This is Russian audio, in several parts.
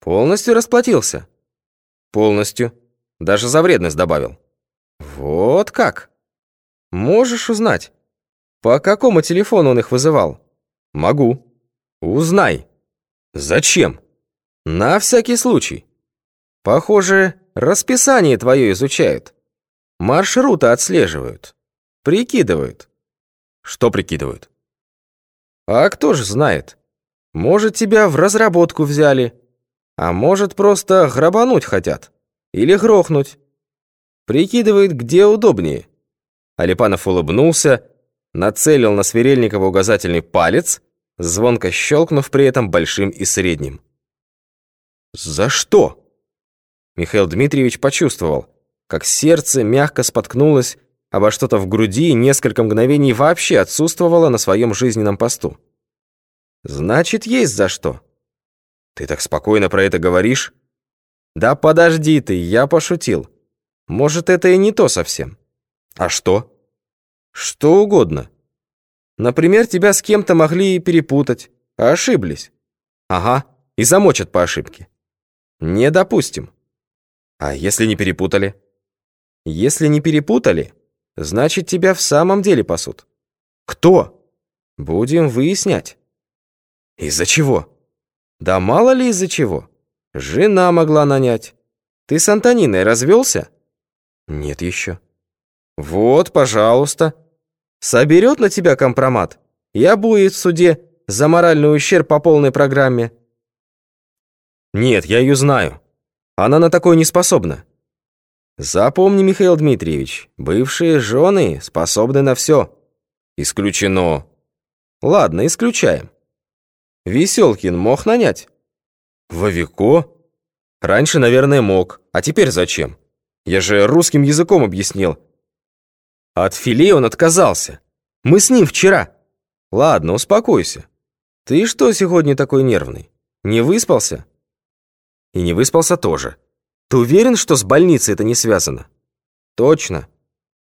Полностью расплатился? Полностью. Даже за вредность добавил. Вот как? Можешь узнать, по какому телефону он их вызывал? Могу. Узнай. Зачем? На всякий случай. Похоже, расписание твое изучают. Маршруты отслеживают. Прикидывают. Что прикидывают? А кто ж знает? Может, тебя в разработку взяли, а может, просто грабануть хотят. Или грохнуть. Прикидывает, где удобнее. Алипанов улыбнулся, нацелил на Сверельникова указательный палец, звонко щелкнув при этом большим и средним. «За что?» Михаил Дмитриевич почувствовал, как сердце мягко споткнулось обо что-то в груди и несколько мгновений вообще отсутствовало на своем жизненном посту. «Значит, есть за что». «Ты так спокойно про это говоришь?» «Да подожди ты, я пошутил. Может, это и не то совсем». «А что?» «Что угодно. Например, тебя с кем-то могли перепутать, а ошиблись. Ага, и замочат по ошибке. Не допустим. А если не перепутали? Если не перепутали, значит, тебя в самом деле пасут. Кто? Будем выяснять. Из-за чего? Да мало ли из-за чего. Жена могла нанять. Ты с Антониной развелся? Нет еще. Вот, пожалуйста. Соберет на тебя компромат и будет в суде за моральный ущерб по полной программе. Нет, я ее знаю. Она на такое не способна. Запомни, Михаил Дмитриевич, бывшие жены способны на все. Исключено. Ладно, исключаем. Веселкин мог нанять? Вовико? Раньше, наверное, мог. А теперь зачем? Я же русским языком объяснил. От филе он отказался. Мы с ним вчера. Ладно, успокойся. Ты что сегодня такой нервный? Не выспался? И не выспался тоже. Ты уверен, что с больницей это не связано? Точно.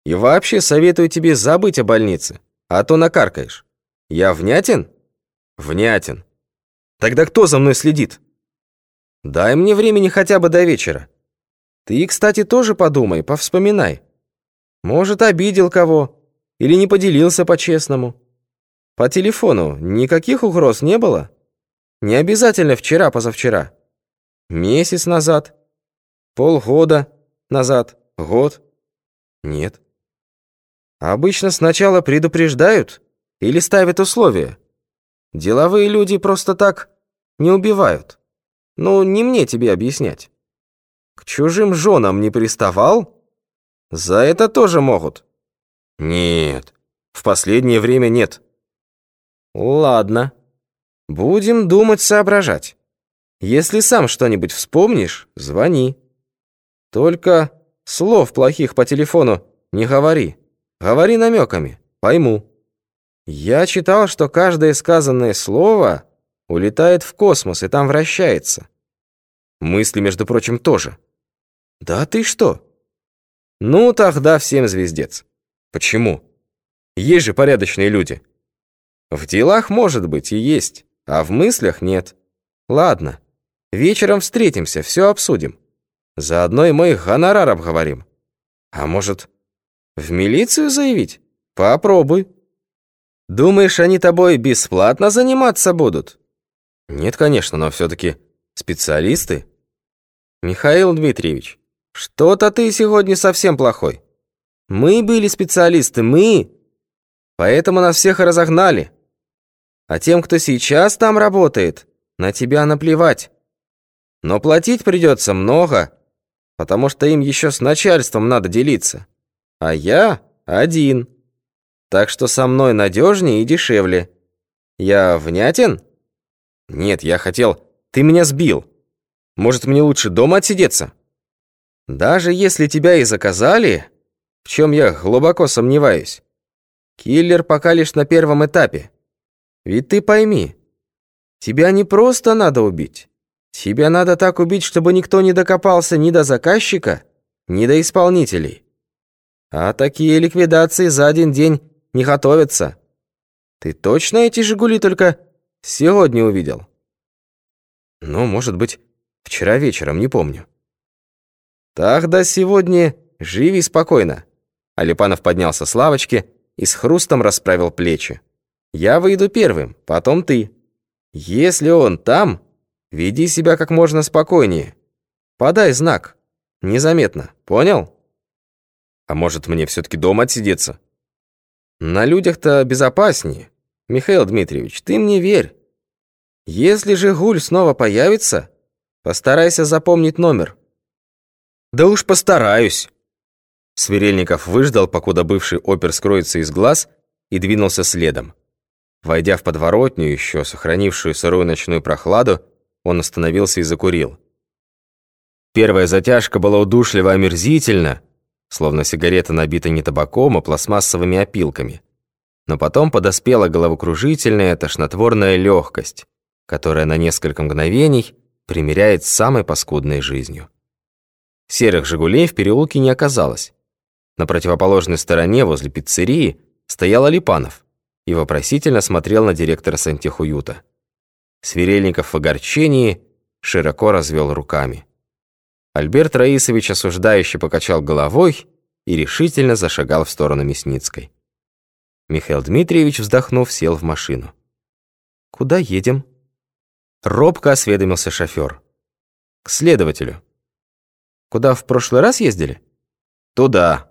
И вообще советую тебе забыть о больнице, а то накаркаешь. Я внятен? Внятен. Тогда кто за мной следит? Дай мне времени хотя бы до вечера. Ты, кстати, тоже подумай, повспоминай. Может, обидел кого или не поделился по-честному. По телефону никаких угроз не было? Не обязательно вчера-позавчера. Месяц назад? Полгода назад? Год? Нет. Обычно сначала предупреждают или ставят условия. Деловые люди просто так не убивают. Ну, не мне тебе объяснять. К чужим женам не приставал? За это тоже могут. Нет, в последнее время нет. Ладно. Будем думать, соображать. Если сам что-нибудь вспомнишь, звони. Только слов плохих по телефону не говори. Говори намеками, пойму. Я читал, что каждое сказанное слово улетает в космос и там вращается. Мысли, между прочим, тоже. Да ты что? Ну, тогда всем звездец. Почему? Есть же порядочные люди. В делах, может быть, и есть, а в мыслях нет. Ладно. Вечером встретимся, все обсудим. Заодно и мой гонорар обговорим. А может, в милицию заявить? Попробуй. Думаешь, они тобой бесплатно заниматься будут? Нет, конечно, но все-таки специалисты. Михаил Дмитриевич, что-то ты сегодня совсем плохой. Мы были специалисты, мы. Поэтому нас всех разогнали. А тем, кто сейчас там работает, на тебя наплевать. Но платить придется много, потому что им еще с начальством надо делиться. А я один. Так что со мной надежнее и дешевле. Я внятен? Нет, я хотел... Ты меня сбил. Может, мне лучше дома отсидеться? Даже если тебя и заказали, в чем я глубоко сомневаюсь, киллер пока лишь на первом этапе. Ведь ты пойми, тебя не просто надо убить. Тебя надо так убить, чтобы никто не докопался ни до заказчика, ни до исполнителей. А такие ликвидации за один день не готовятся. Ты точно эти «Жигули» только сегодня увидел? Ну, может быть, Вчера вечером, не помню. Тогда сегодня живи спокойно. Алипанов поднялся с лавочки и с хрустом расправил плечи. Я выйду первым, потом ты. Если он там, веди себя как можно спокойнее. Подай знак. Незаметно. Понял? А может, мне все-таки дома отсидеться? На людях-то безопаснее. Михаил Дмитриевич, ты мне верь. Если же гуль снова появится, постарайся запомнить номер. Да уж постараюсь. Сверельников выждал, покуда бывший опер скроется из глаз, и двинулся следом. Войдя в подворотню, еще сохранившую сырую ночную прохладу, он остановился и закурил. Первая затяжка была удушливо омерзительна, словно сигарета набита не табаком, а пластмассовыми опилками. Но потом подоспела головокружительная, тошнотворная легкость, которая на несколько мгновений примиряет с самой паскудной жизнью. Серых «Жигулей» в переулке не оказалось. На противоположной стороне, возле пиццерии, стоял Алипанов и вопросительно смотрел на директора сантехуюта. Сверельников в огорчении широко развел руками. Альберт Раисович осуждающе покачал головой и решительно зашагал в сторону Мясницкой. Михаил Дмитриевич, вздохнув, сел в машину. «Куда едем?» Робко осведомился шофер. «К следователю». «Куда в прошлый раз ездили?» «Туда»,